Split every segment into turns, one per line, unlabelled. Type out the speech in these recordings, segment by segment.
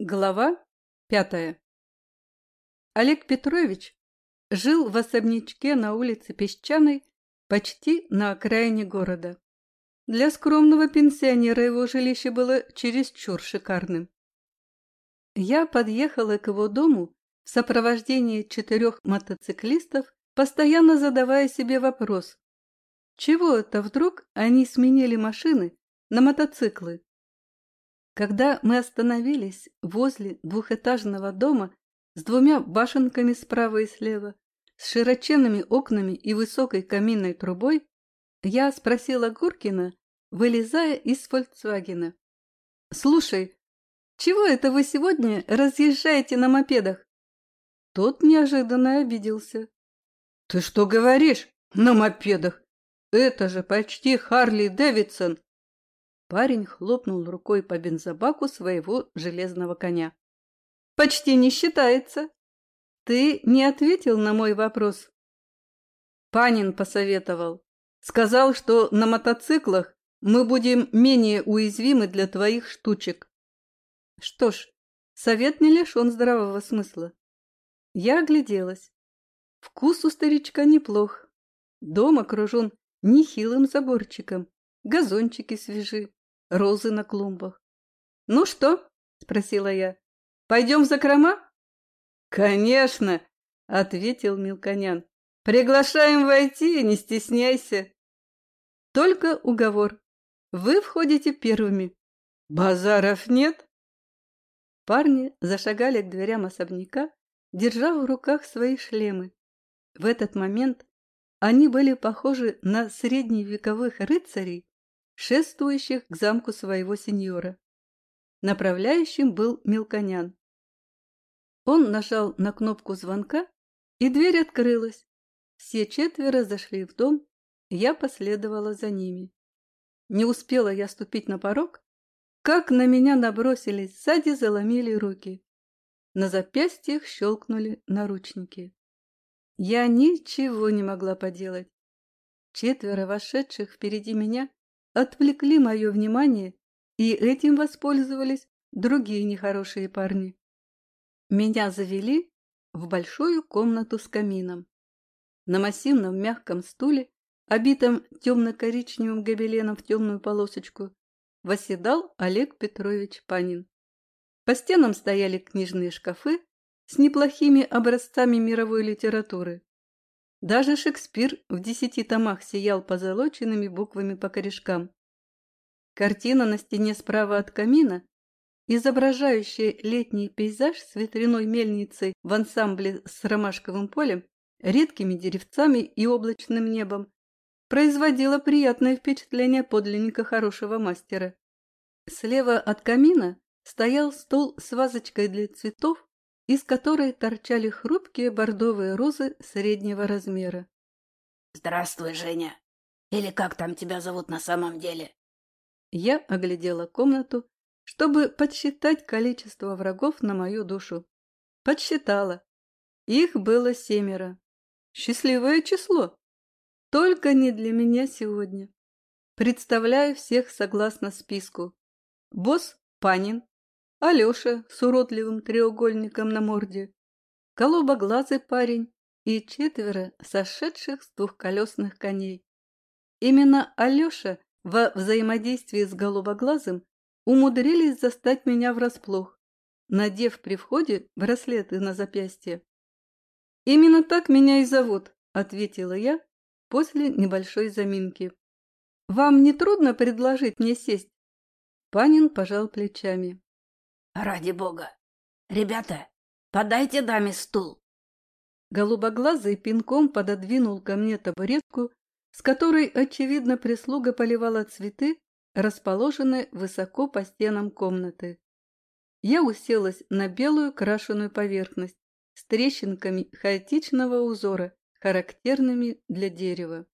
Глава пятая Олег Петрович жил в особнячке на улице Песчаной почти на окраине города. Для скромного пенсионера его жилище было чересчур шикарным. Я подъехала к его дому в сопровождении четырех мотоциклистов, постоянно задавая себе вопрос, чего это вдруг они сменили машины на мотоциклы? Когда мы остановились возле двухэтажного дома с двумя башенками справа и слева, с широченными окнами и высокой каминной трубой, я спросила Гуркина, вылезая из «Фольксвагена». «Слушай, чего это вы сегодня разъезжаете на мопедах?» Тот неожиданно обиделся. «Ты что говоришь? На мопедах? Это же почти Харли Дэвидсон!» Парень хлопнул рукой по бензобаку своего железного коня. «Почти не считается. Ты не ответил на мой вопрос». Панин посоветовал. Сказал, что на мотоциклах мы будем менее уязвимы для твоих штучек. Что ж, совет не лишен здравого смысла. Я огляделась. Вкус у старичка неплох. Дом окружен нехилым заборчиком, газончики свежи, розы на клумбах. «Ну что?» – спросила я. «Пойдем в закрома?» «Конечно!» – ответил Милконян. «Приглашаем войти, не стесняйся!» «Только уговор. Вы входите первыми». «Базаров нет?» Парни зашагали к дверям особняка, держа в руках свои шлемы. В этот момент они были похожи на средневековых рыцарей, шествующих к замку своего сеньора. Направляющим был Мелконян. Он нажал на кнопку звонка, и дверь открылась. Все четверо зашли в дом, я последовала за ними. Не успела я ступить на порог, как на меня набросились, сзади заломили руки. На запястьях щелкнули наручники. Я ничего не могла поделать. Четверо вошедших впереди меня отвлекли мое внимание, и этим воспользовались другие нехорошие парни. Меня завели в большую комнату с камином. На массивном мягком стуле, обитом темно-коричневым гобеленом в темную полосочку, восседал Олег Петрович Панин. По стенам стояли книжные шкафы с неплохими образцами мировой литературы. Даже Шекспир в десяти томах сиял позолоченными буквами по корешкам. Картина на стене справа от камина, изображающая летний пейзаж с ветряной мельницей в ансамбле с ромашковым полем, редкими деревцами и облачным небом, производила приятное впечатление подлинника хорошего мастера. Слева от камина стоял стол с вазочкой для цветов из которой торчали хрупкие бордовые розы среднего размера.
«Здравствуй, Женя! Или как там тебя зовут на самом деле?»
Я оглядела комнату, чтобы подсчитать количество врагов на мою душу. Подсчитала. Их было семеро. Счастливое число. Только не для меня сегодня. Представляю всех согласно списку. Босс Панин, Алеша с уродливым треугольником на морде, голубоглазый парень и четверо сошедших с двухколесных коней. Именно Алеша во взаимодействии с голубоглазым умудрились застать меня врасплох, надев при входе браслеты на запястье. «Именно так меня и зовут», — ответила я после небольшой заминки. «Вам не трудно предложить мне сесть?» Панин пожал плечами.
Ради бога! Ребята, подайте даме стул!»
Голубоглазый пинком пододвинул ко мне табуретку, с которой, очевидно, прислуга поливала цветы, расположенные высоко по стенам комнаты. Я уселась на белую крашеную поверхность с трещинками хаотичного узора, характерными для дерева.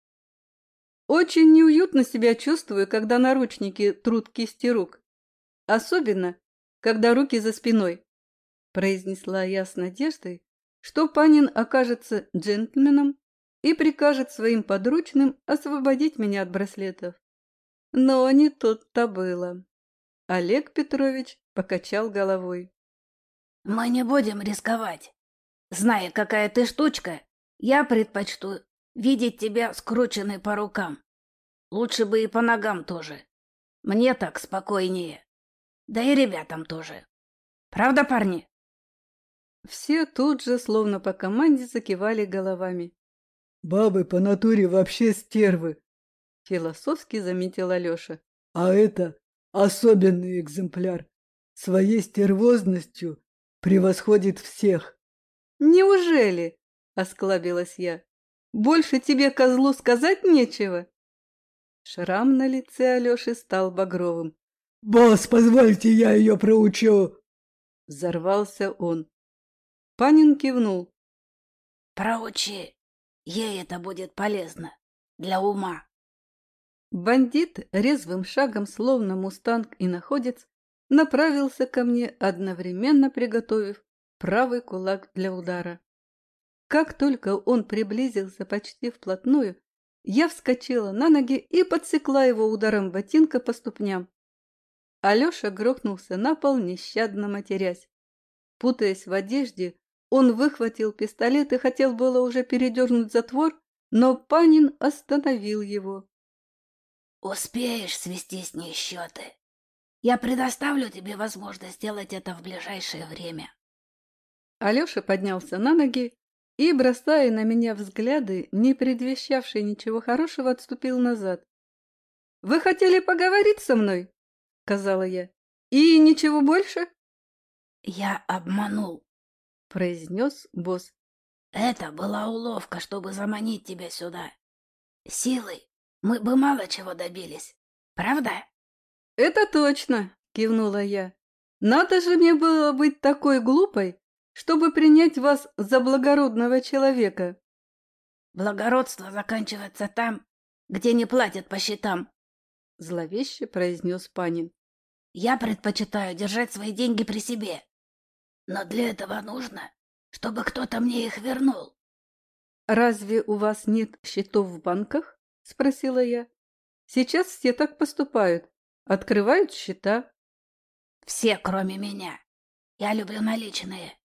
Очень неуютно себя чувствую, когда наручники трут кисти рук. Особенно, когда руки за спиной, произнесла я с надеждой, что Панин окажется джентльменом и прикажет своим подручным освободить меня от браслетов. Но не тут-то было. Олег Петрович покачал головой.
Мы не будем рисковать. Зная, какая ты штучка, я предпочту видеть тебя скрученной по рукам. Лучше бы и по ногам тоже. Мне так спокойнее. Да и ребятам тоже. Правда, парни?
Все тут же, словно по команде, закивали головами.
«Бабы по натуре вообще стервы», —
философски заметил Алеша.
«А это особенный экземпляр. Своей стервозностью превосходит всех».
«Неужели?» — осклабилась я. «Больше тебе, козлу, сказать нечего?» Шрам на лице Алеши стал багровым.
«Босс, позвольте, я ее проучу!»
Взорвался он. Панин кивнул.
«Проучи, ей это будет полезно. Для ума».
Бандит резвым шагом, словно мустанг и находец, направился ко мне, одновременно приготовив правый кулак для удара. Как только он приблизился почти вплотную, я вскочила на ноги и подсекла его ударом ботинка по ступням. Алеша грохнулся на пол, нещадно матерясь. Путаясь в одежде, он выхватил пистолет и хотел было уже передернуть затвор, но Панин остановил его.
«Успеешь свести с ней счеты. Я предоставлю тебе возможность сделать это в ближайшее время».
Алеша поднялся на ноги и, бросая на меня взгляды, не предвещавшие ничего хорошего, отступил назад. «Вы хотели поговорить со мной?» — сказала я. «И ничего больше?»
«Я обманул»,
произнес босс.
Это была уловка, чтобы заманить тебя сюда. Силой мы бы мало чего добились, правда?
Это точно, кивнула я. Надо же мне было быть такой глупой, чтобы принять вас за благородного человека.
Благородство заканчивается там, где не платят по счетам,
зловеще произнес Панин.
Я предпочитаю держать свои деньги при себе. Но для этого нужно, чтобы кто-то мне их вернул.
«Разве у вас нет счетов в банках?» – спросила я. «Сейчас все так поступают. Открывают счета».
«Все, кроме меня. Я люблю наличные.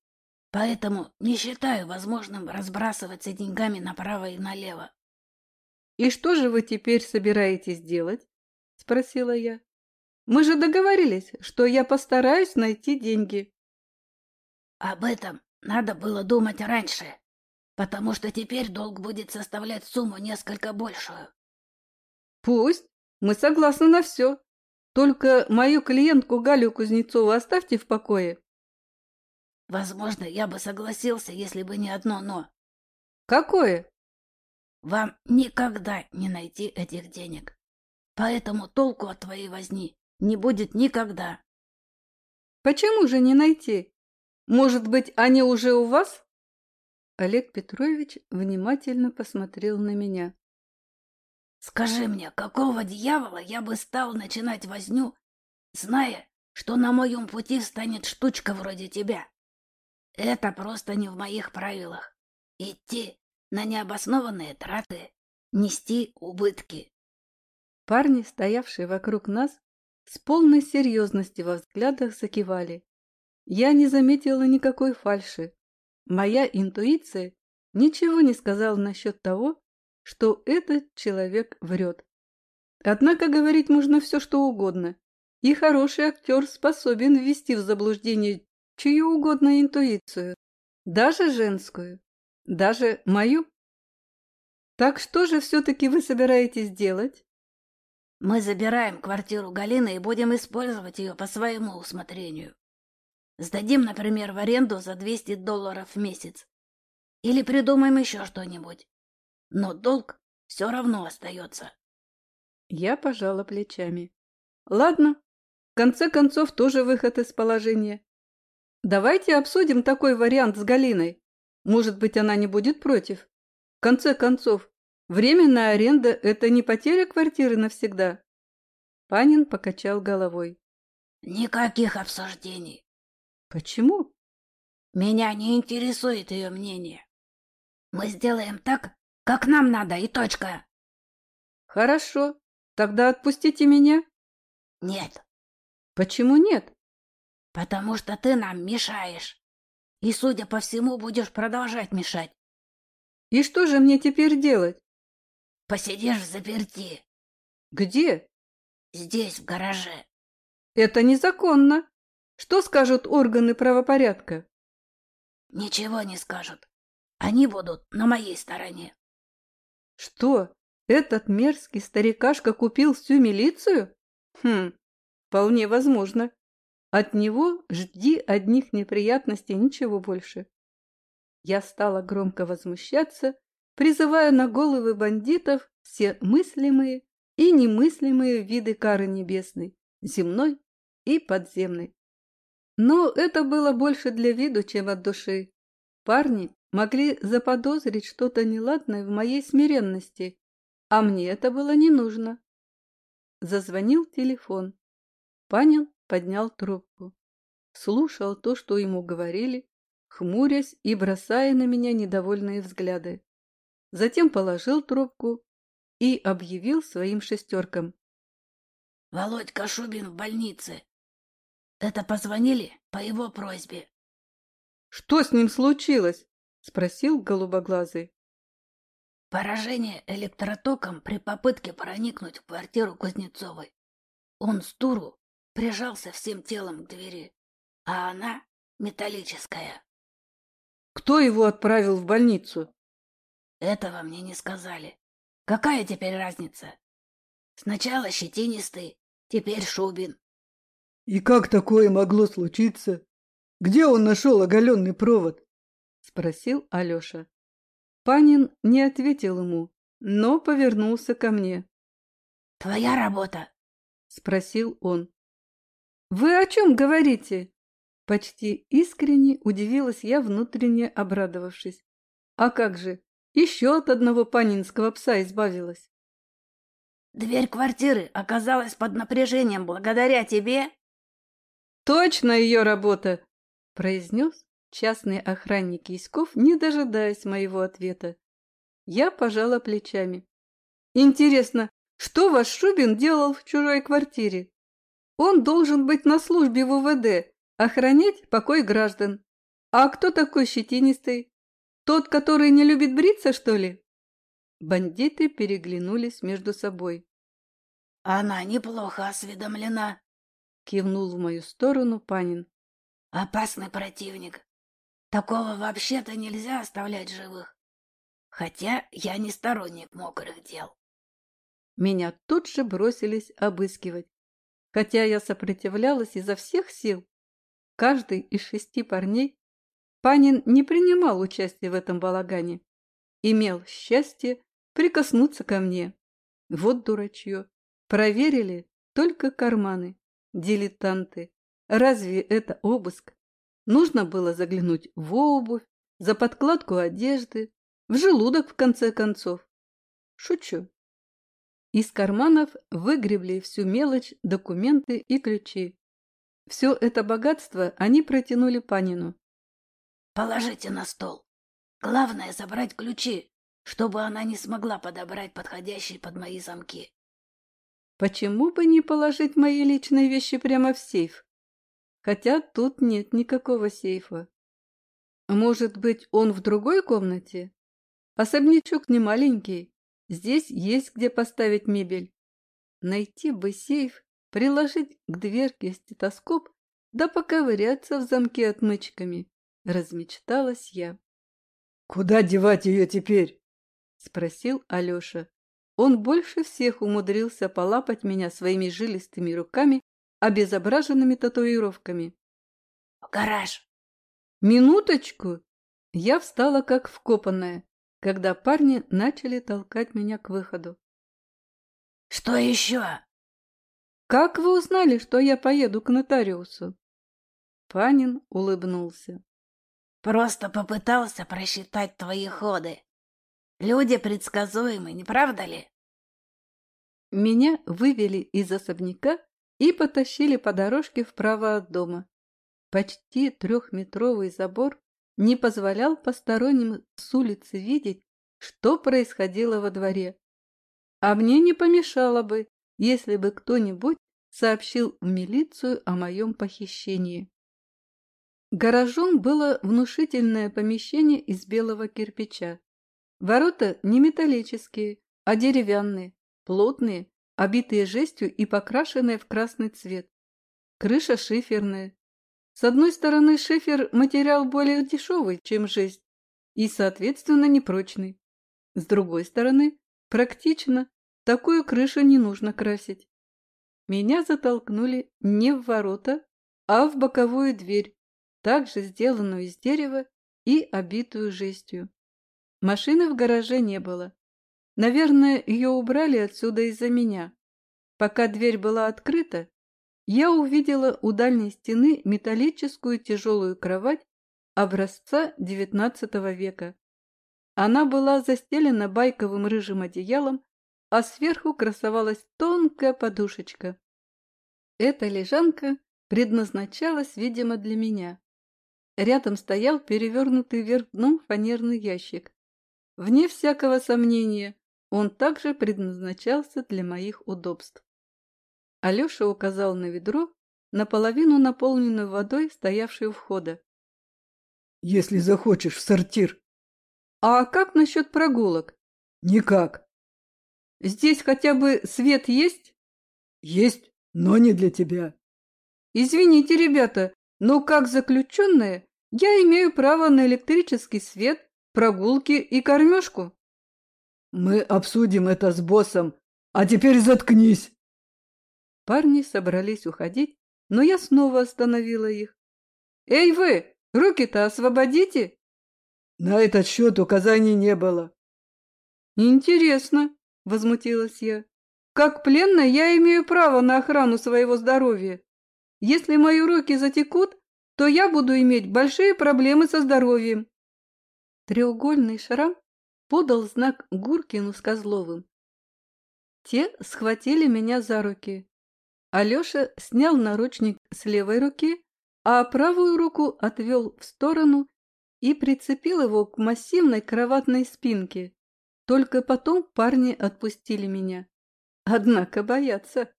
Поэтому не считаю возможным разбрасываться деньгами направо и налево».
«И что же вы теперь собираетесь делать?» – спросила я. «Мы же договорились, что я постараюсь найти деньги».
Об этом надо было думать раньше, потому что теперь долг будет составлять сумму несколько большую.
Пусть. Мы согласны на все. Только мою клиентку Галю Кузнецову оставьте в покое.
Возможно, я бы согласился, если бы не одно «но».
Какое?
Вам никогда не найти этих денег. Поэтому толку от твоей возни не будет никогда.
Почему же не найти? Может быть, они уже у вас?» Олег Петрович внимательно посмотрел на меня.
«Скажи мне, какого дьявола я бы стал начинать возню, зная, что на моем пути встанет штучка вроде тебя? Это просто не в моих правилах. Идти на необоснованные траты, нести убытки».
Парни, стоявшие вокруг нас, с полной серьезностью во взглядах закивали. Я не заметила никакой фальши. Моя интуиция ничего не сказала насчет того, что этот человек врет. Однако говорить можно все, что угодно, и хороший актер способен ввести в заблуждение чью угодно интуицию, даже женскую, даже мою. Так что же все-таки вы собираетесь делать?
Мы забираем квартиру Галины и будем использовать ее по своему усмотрению. Сдадим, например, в аренду за 200 долларов в месяц. Или придумаем еще что-нибудь. Но долг все равно остается.
Я пожала плечами. Ладно, в конце концов, тоже выход из положения. Давайте обсудим такой вариант с Галиной. Может быть, она не будет против. В конце концов, временная аренда – это не потеря квартиры навсегда. Панин покачал головой.
Никаких обсуждений.
Почему?
Меня не интересует ее мнение. Мы сделаем так, как нам надо, и точка.
Хорошо. Тогда отпустите меня.
Нет.
Почему нет?
Потому что ты нам мешаешь. И, судя по всему, будешь продолжать мешать.
И что же мне теперь делать?
Посидишь в заперти.
Где?
Здесь, в гараже.
Это незаконно. Что скажут органы правопорядка?
Ничего не скажут. Они будут на моей стороне.
Что, этот мерзкий старикашка купил всю милицию? Хм, вполне возможно. От него жди одних неприятностей, ничего больше. Я стала громко возмущаться, призывая на головы бандитов все мыслимые и немыслимые виды кары небесной, земной и подземной. Но это было больше для виду, чем от души. Парни могли заподозрить что-то неладное в моей смиренности, а мне это было не нужно. Зазвонил телефон. Панин поднял трубку. Слушал то, что ему говорили, хмурясь и бросая на меня недовольные взгляды. Затем положил трубку и объявил своим шестеркам.
«Володька Шубин в больнице. Это позвонили по его просьбе.
Что с ним случилось? Спросил голубоглазый.
Поражение электротоком при попытке проникнуть в квартиру Кузнецовой. Он с туру прижался всем телом к двери, а она металлическая.
Кто его отправил в больницу?
Этого мне не сказали. Какая теперь разница? Сначала щетинистый, теперь Шубин.
И как такое могло случиться? Где он нашел оголенный провод?
Спросил Алеша. Панин не ответил ему, но повернулся ко мне.
Твоя работа? Спросил он.
Вы о чем говорите? Почти искренне удивилась я, внутренне обрадовавшись. А как же, еще от одного панинского пса избавилась.
Дверь квартиры оказалась под напряжением благодаря тебе?
Точно ее работа!» – произнес частный охранник Яськов, не дожидаясь моего ответа. Я пожала плечами. «Интересно, что ваш Шубин делал в чужой квартире? Он должен быть на службе в УВД, охранять покой граждан. А кто такой щетинистый? Тот, который не любит бриться, что ли?» Бандиты переглянулись между собой.
«Она неплохо осведомлена», Кивнул в мою сторону Панин. Опасный противник. Такого вообще-то нельзя оставлять живых. Хотя я не сторонник мокрых дел.
Меня тут же бросились обыскивать. Хотя я сопротивлялась изо всех сил. Каждый из шести парней Панин не принимал участия в этом балагане. Имел счастье прикоснуться ко мне. Вот дурачье. Проверили только карманы. Дилетанты. Разве это обыск? Нужно было заглянуть в обувь, за подкладку одежды, в желудок, в конце концов. Шучу. Из карманов выгребли всю мелочь, документы и ключи. Все это богатство они протянули Панину.
«Положите на стол. Главное — забрать ключи, чтобы она не смогла подобрать подходящие под мои замки.
Почему бы не положить мои личные вещи прямо в сейф? Хотя тут нет никакого сейфа. Может быть, он в другой комнате? Особнячок не маленький. Здесь есть где поставить мебель. Найти бы сейф, приложить к дверке стетоскоп, да поковыряться в замке отмычками. Размечталась я.
«Куда девать ее теперь?»
— спросил Алеша. Он больше всех умудрился полапать меня своими жилистыми руками, обезображенными татуировками.
«В гараж!»
«Минуточку!» Я встала как вкопанная, когда парни начали толкать меня к выходу.
«Что еще?»
«Как вы узнали, что я поеду к нотариусу?» Панин улыбнулся.
«Просто попытался просчитать твои ходы. Люди предсказуемы, не правда ли?
Меня вывели из особняка и потащили по дорожке вправо от дома. Почти трехметровый забор не позволял посторонним с улицы видеть, что происходило во дворе. А мне не помешало бы, если бы кто-нибудь сообщил в милицию о моем похищении. Гаражом было внушительное помещение из белого кирпича. Ворота не металлические, а деревянные, плотные, обитые жестью и покрашенные в красный цвет. Крыша шиферная. С одной стороны, шифер – материал более дешевый, чем жесть, и, соответственно, непрочный. С другой стороны, практично, такую крышу не нужно красить. Меня затолкнули не в ворота, а в боковую дверь, также сделанную из дерева и обитую жестью. Машины в гараже не было. Наверное, ее убрали отсюда из-за меня. Пока дверь была открыта, я увидела у дальней стены металлическую тяжелую кровать образца XIX века. Она была застелена байковым рыжим одеялом, а сверху красовалась тонкая подушечка. Эта лежанка предназначалась, видимо, для меня. Рядом стоял перевернутый вверх дном фанерный ящик. Вне всякого сомнения, он также предназначался для моих удобств. Алеша указал на ведро, наполовину наполненную водой, стоявшую у входа.
«Если захочешь, в сортир».
«А как насчет прогулок?»
«Никак».
«Здесь хотя бы свет есть?»
«Есть, но не для тебя».
«Извините, ребята, но как заключенная я имею право на электрический свет, прогулки и кормежку».
«Мы обсудим это с боссом, а теперь заткнись!»
Парни собрались уходить, но я снова остановила их. «Эй вы, руки-то освободите!»
На этот счет указаний не было.
«Интересно», — возмутилась я. «Как пленная я имею право на охрану своего здоровья. Если мои руки затекут, то я буду иметь большие проблемы со здоровьем». Треугольный шрам подал знак Гуркину с Козловым. Те схватили меня за руки. Алеша снял наручник с левой руки, а правую руку отвел в сторону и прицепил его к массивной кроватной спинке. Только потом парни отпустили меня. Однако боятся.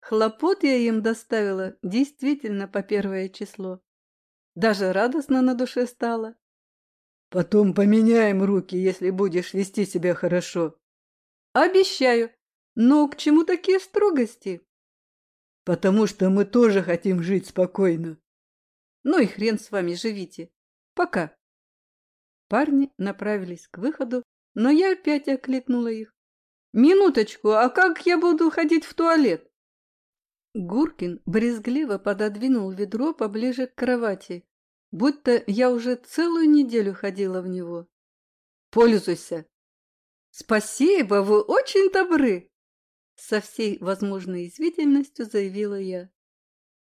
Хлопот я им доставила действительно по первое число. Даже радостно на душе стало.
Потом поменяем руки, если будешь вести себя хорошо.
Обещаю. Но к чему такие строгости?
Потому что мы тоже хотим жить спокойно.
Ну и хрен с вами, живите. Пока. Парни направились к выходу, но я опять окликнула их. Минуточку, а как я буду ходить в туалет? Гуркин брезгливо пододвинул ведро поближе к кровати, будто я уже целую неделю ходила в него. Пользуйся. Спасибо, вы очень добры. Со всей возможной извительностью заявила я.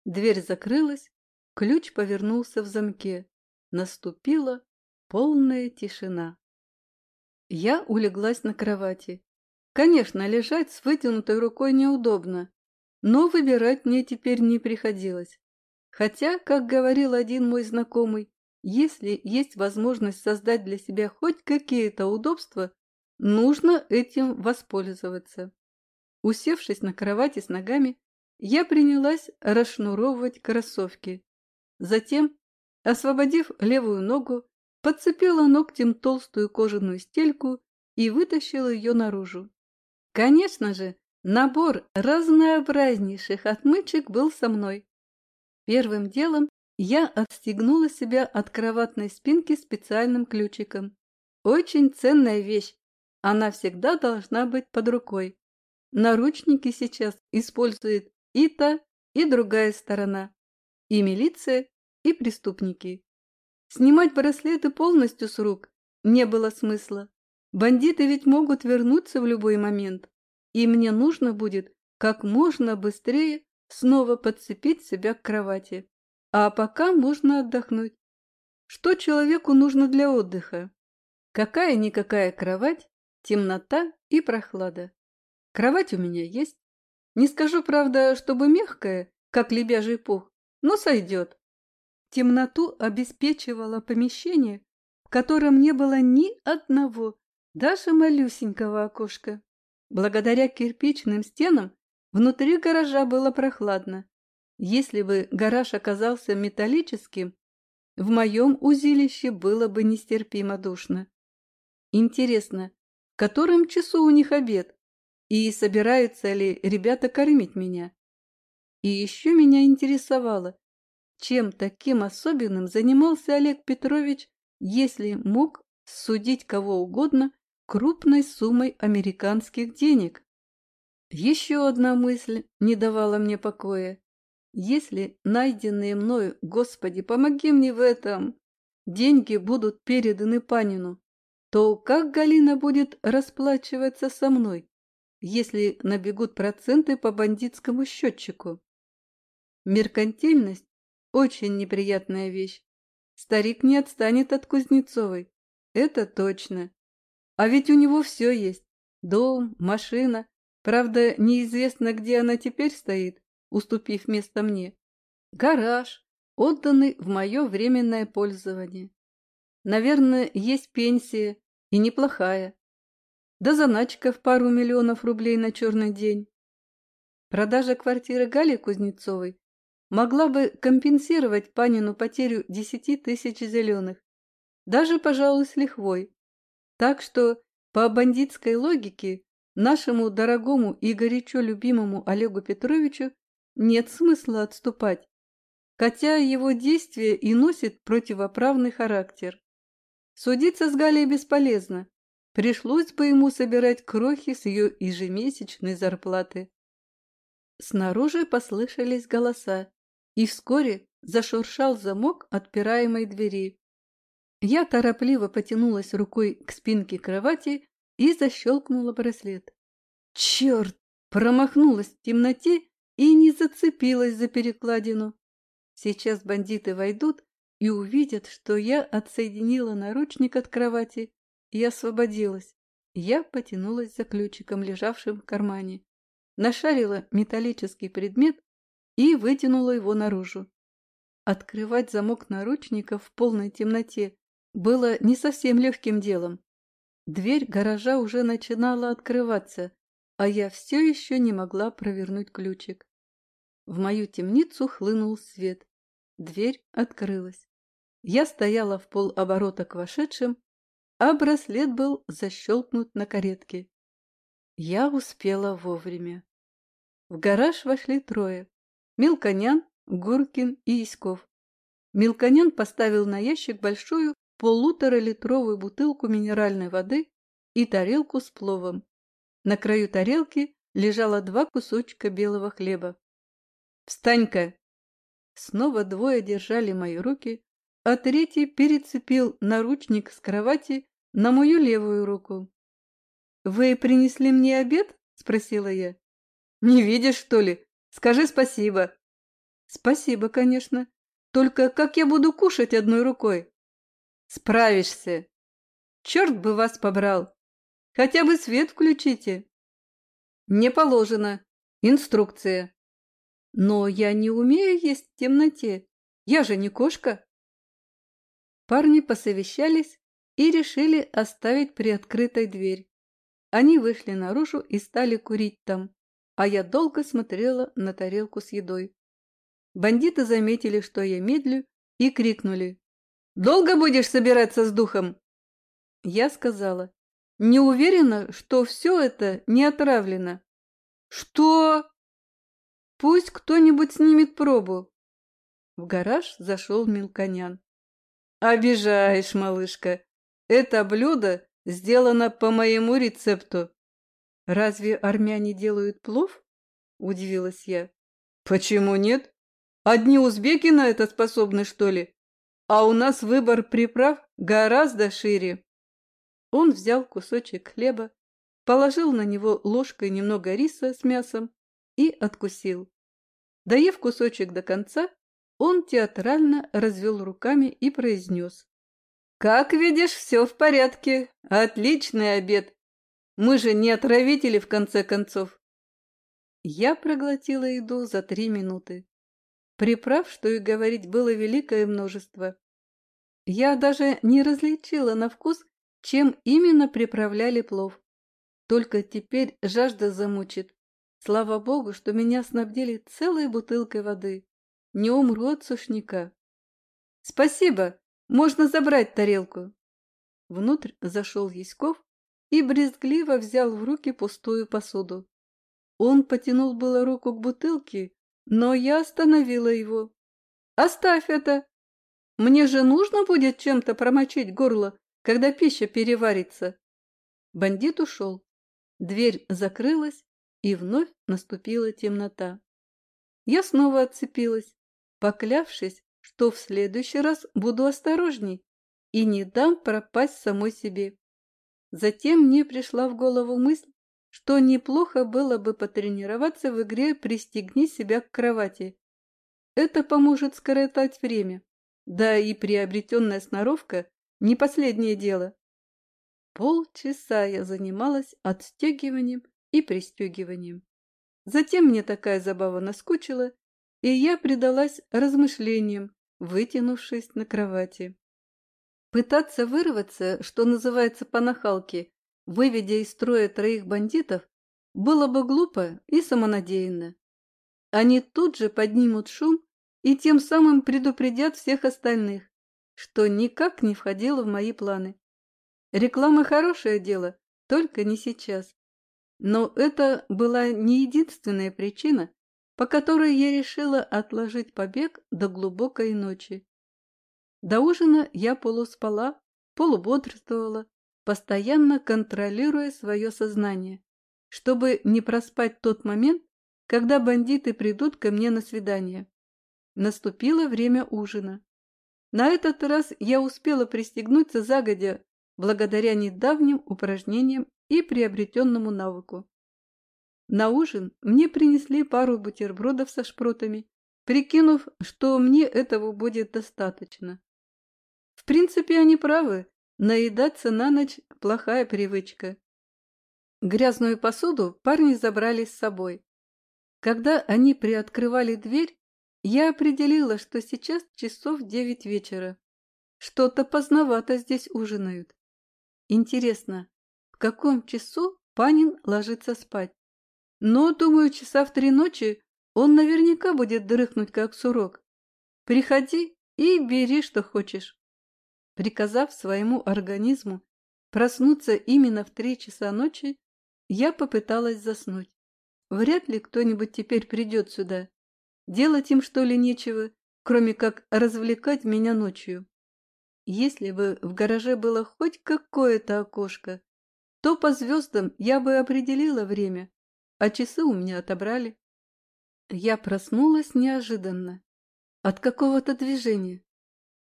Дверь закрылась, ключ повернулся в замке. Наступила полная тишина. Я улеглась на кровати. Конечно, лежать с вытянутой рукой неудобно, но выбирать мне теперь не приходилось. Хотя, как говорил один мой знакомый, если есть возможность создать для себя хоть какие-то удобства, нужно этим воспользоваться. Усевшись на кровати с ногами, я принялась расшнуровывать кроссовки. Затем, освободив левую ногу, подцепила ногтем толстую кожаную стельку и вытащила ее наружу. Конечно же, набор разнообразнейших отмычек был со мной. Первым делом я отстегнула себя от кроватной спинки специальным ключиком. Очень ценная вещь, она всегда должна быть под рукой. Наручники сейчас использует и та, и другая сторона, и милиция, и преступники. Снимать браслеты полностью с рук не было смысла. Бандиты ведь могут вернуться в любой момент, и мне нужно будет как можно быстрее снова подцепить себя к кровати. А пока можно отдохнуть. Что человеку нужно для отдыха? Какая-никакая кровать, темнота и прохлада. Кровать у меня есть. Не скажу, правда, чтобы мягкая, как лебяжий пух, но сойдет. Темноту обеспечивало помещение, в котором не было ни одного, даже малюсенького окошка. Благодаря кирпичным стенам внутри гаража было прохладно. Если бы гараж оказался металлическим, в моем узилище было бы нестерпимо душно. Интересно, в котором часу у них обед? И собираются ли ребята кормить меня? И еще меня интересовало, чем таким особенным занимался Олег Петрович, если мог судить кого угодно крупной суммой американских денег. Еще одна мысль не давала мне покоя. Если найденные мною, Господи, помоги мне в этом, деньги будут переданы Панину, то как Галина будет расплачиваться со мной, если набегут проценты по бандитскому счетчику? Меркантильность – очень неприятная вещь. Старик не отстанет от Кузнецовой, это точно. А ведь у него все есть – дом, машина. Правда, неизвестно, где она теперь стоит, уступив место мне. Гараж, отданный в мое временное пользование. Наверное, есть пенсия, и неплохая. Да заначка в пару миллионов рублей на черный день. Продажа квартиры Гали Кузнецовой могла бы компенсировать Панину потерю десяти тысяч зеленых, даже, пожалуй, с лихвой. Так что, по бандитской логике, нашему дорогому и горячо любимому Олегу Петровичу нет смысла отступать, хотя его действие и носит противоправный характер. Судиться с Галей бесполезно. Пришлось бы ему собирать крохи с ее ежемесячной зарплаты. Снаружи послышались голоса, и вскоре зашуршал замок отпираемой двери. Я торопливо потянулась рукой к спинке кровати и защелкнула браслет. Черт! Промахнулась в темноте и не зацепилась за перекладину. Сейчас бандиты войдут и увидят, что я отсоединила наручник от кровати и освободилась. Я потянулась за ключиком, лежавшим в кармане, нашарила металлический предмет и вытянула его наружу. Открывать замок наручника в полной темноте было не совсем легким делом. Дверь гаража уже начинала открываться, а я все еще не могла провернуть ключик. В мою темницу хлынул свет. Дверь открылась. Я стояла в полоборота к вошедшим, а браслет был защелкнут на каретке. Я успела вовремя. В гараж вошли трое. Мелконян, Гуркин и Яськов. Мелконян поставил на ящик большую полуторалитровую бутылку минеральной воды и тарелку с пловом. На краю тарелки лежало два кусочка белого хлеба. «Встань-ка!» Снова двое держали мои руки, а третий перецепил наручник с кровати на мою левую руку. «Вы принесли мне обед?» – спросила я. «Не видишь, что ли? Скажи спасибо». «Спасибо, конечно. Только как я буду кушать одной рукой?» «Справишься. Черт бы вас побрал. Хотя бы свет включите». «Не положено. Инструкция». «Но я не умею есть в темноте. Я же не кошка». Парни посовещались и решили оставить приоткрытой дверь. Они вышли наружу и стали курить там, а я долго смотрела на тарелку с едой. Бандиты заметили, что я медлю, и крикнули. «Долго будешь собираться с духом?» Я сказала. «Не уверена, что все это не отравлено». «Что?» «Пусть кто-нибудь снимет пробу». В гараж зашел Мелконян. Обижаешь, малышка. Это блюдо сделано по моему рецепту. Разве армяне делают плов? Удивилась я. Почему нет? Одни узбеки на это способны, что ли? А у нас выбор приправ гораздо шире. Он взял кусочек хлеба, положил на него ложкой немного риса с мясом и откусил. Доев кусочек до конца, он театрально развел руками и произнес. «Как видишь, все в порядке. Отличный обед. Мы же не отравители, в конце концов». Я проглотила еду за три минуты. Приправ, что и говорить, было великое множество. Я даже не различила на вкус, чем именно приправляли плов. Только теперь жажда замучит. Слава богу, что меня снабдили целой бутылкой воды не умру от сушняка. Спасибо, можно забрать тарелку. Внутрь зашел Яськов и брезгливо взял в руки пустую посуду. Он потянул было руку к бутылке, но я остановила его. «Оставь это! Мне же нужно будет чем-то промочить горло, когда пища переварится!» Бандит ушел. Дверь закрылась, и вновь наступила темнота. Я снова отцепилась, поклявшись, что в следующий раз буду осторожней и не дам пропасть самой себе. Затем мне пришла в голову мысль, что неплохо было бы потренироваться в игре «Пристегни себя к кровати». Это поможет скоротать время. Да и приобретенная сноровка – не последнее дело. Полчаса я занималась отстегиванием и пристегиванием. Затем мне такая забава наскучила, и я предалась размышлениям, вытянувшись на кровати. Пытаться вырваться, что называется по нахалке, выведя из строя троих бандитов, было бы глупо и самонадеянно. Они тут же поднимут шум и тем самым предупредят всех остальных, что никак не входило в мои планы. Реклама хорошее дело, только не сейчас. Но это была не единственная причина, по которой я решила отложить побег до глубокой ночи. До ужина я полуспала, полубодрствовала, постоянно контролируя свое сознание, чтобы не проспать тот момент, когда бандиты придут ко мне на свидание. Наступило время ужина. На этот раз я успела пристегнуться загодя, благодаря недавним упражнениям и приобретенному навыку. На ужин мне принесли пару бутербродов со шпротами, прикинув, что мне этого будет достаточно. В принципе, они правы, наедаться на ночь – плохая привычка. Грязную посуду парни забрали с собой. Когда они приоткрывали дверь, я определила, что сейчас часов девять вечера. Что-то поздновато здесь ужинают. Интересно, в каком часу Панин ложится спать? Но, думаю, часа в три ночи он наверняка будет дрыхнуть, как сурок. Приходи и бери, что хочешь. Приказав своему организму проснуться именно в три часа ночи, я попыталась заснуть. Вряд ли кто-нибудь теперь придет сюда. Делать им, что ли, нечего, кроме как развлекать меня ночью. Если бы в гараже было хоть какое-то окошко, то по звездам я бы определила время, а часы у меня отобрали. Я проснулась неожиданно. От какого-то движения.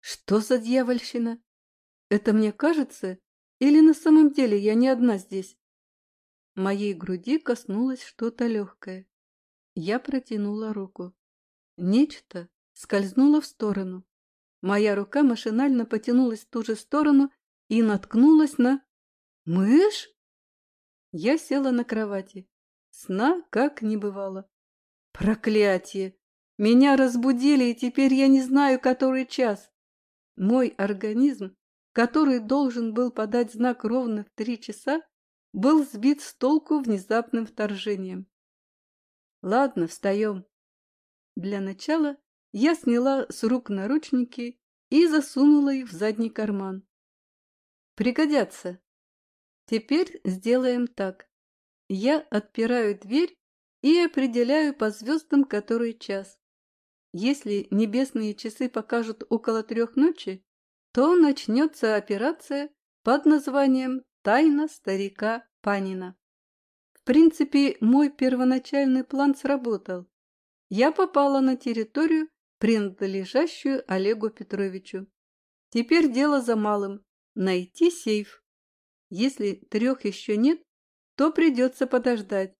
Что за дьявольщина? Это мне кажется, или на самом деле я не одна здесь? Моей груди коснулось что-то легкое. Я протянула руку. Нечто скользнуло в сторону. Моя рука машинально потянулась в ту же сторону и наткнулась на... Мышь? Я села на кровати. Сна как не бывало. Проклятие! Меня разбудили, и теперь я не знаю, который час. Мой организм, который должен был подать знак ровно в три часа, был сбит с толку внезапным вторжением. Ладно, встаем. Для начала я сняла с рук наручники и засунула их в задний карман. Пригодятся. Теперь сделаем так. Я отпираю дверь и определяю по звездам, который час. Если небесные часы покажут около трех ночи, то начнется операция под названием «Тайна старика Панина». В принципе, мой первоначальный план сработал. Я попала на территорию, принадлежащую Олегу Петровичу. Теперь дело за малым – найти сейф. Если трех еще нет, то придется подождать.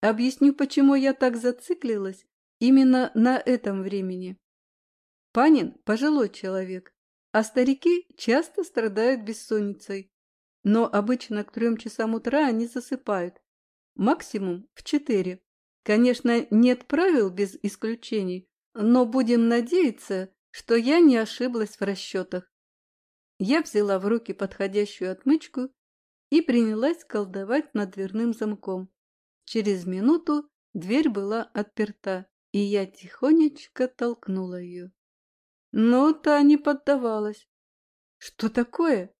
Объясню, почему я так зациклилась именно на этом времени. Панин – пожилой человек, а старики часто страдают бессонницей. Но обычно к трем часам утра они засыпают, максимум в четыре. Конечно, нет правил без исключений, но будем надеяться, что я не ошиблась в расчетах. Я взяла в руки подходящую отмычку и принялась колдовать над дверным замком. Через минуту дверь была отперта, и я тихонечко толкнула ее. Но та не поддавалась. Что такое?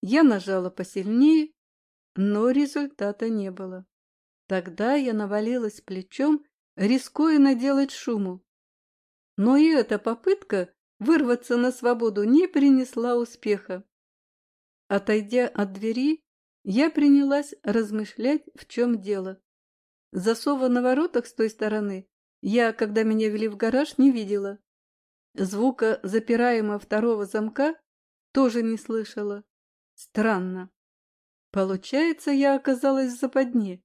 Я нажала посильнее, но результата не было. Тогда я навалилась плечом, рискуя наделать шуму. Но и эта попытка вырваться на свободу не принесла успеха. Отойдя от двери, я принялась размышлять, в чем дело. Засова на воротах с той стороны я, когда меня вели в гараж, не видела. Звука запираемого второго замка тоже не слышала. Странно. Получается, я оказалась в западне,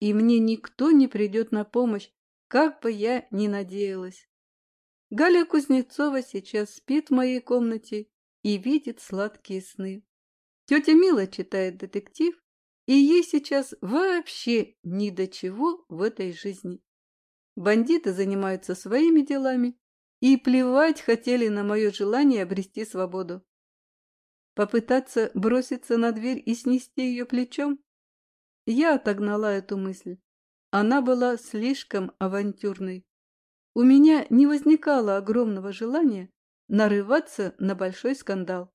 и мне никто не придет на помощь, как бы я ни надеялась. Галя Кузнецова сейчас спит в моей комнате и видит сладкие сны. Тетя Мила читает детектив, и ей сейчас вообще ни до чего в этой жизни. Бандиты занимаются своими делами и плевать хотели на мое желание обрести свободу. Попытаться броситься на дверь и снести ее плечом? Я отогнала эту мысль. Она была слишком авантюрной. У меня не возникало огромного желания нарываться на большой скандал.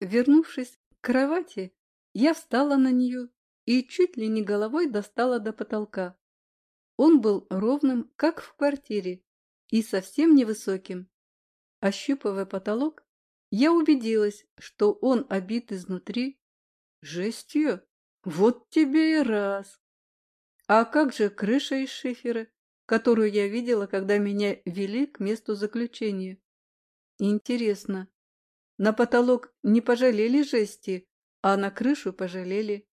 Вернувшись к кровати, я встала на нее и чуть ли не головой достала до потолка. Он был ровным, как в квартире, и совсем невысоким. Ощупывая потолок, я убедилась, что он обит изнутри жестью. Вот тебе и раз. А как же крыша из шифера, которую я видела, когда меня вели к месту заключения? Интересно, на потолок не пожалели жести, а на крышу пожалели.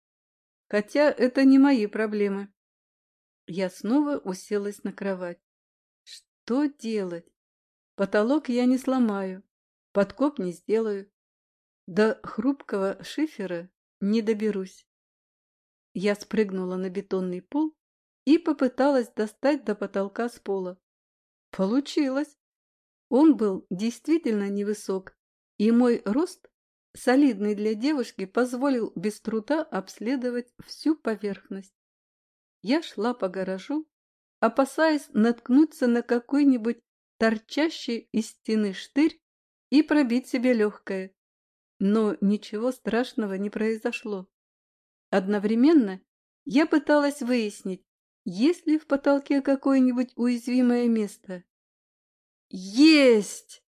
Хотя это не мои проблемы. Я снова уселась на кровать. Что делать? Потолок я не сломаю, подкоп не сделаю. До хрупкого шифера не доберусь. Я спрыгнула на бетонный пол и попыталась достать до потолка с пола. Получилось. Он был действительно невысок, и мой рост солидный для девушки, позволил без труда обследовать всю поверхность. Я шла по гаражу, опасаясь наткнуться на какой-нибудь торчащий из стены штырь и пробить себе легкое. Но ничего страшного не произошло. Одновременно я пыталась выяснить, есть ли в потолке какое-нибудь уязвимое место. Есть!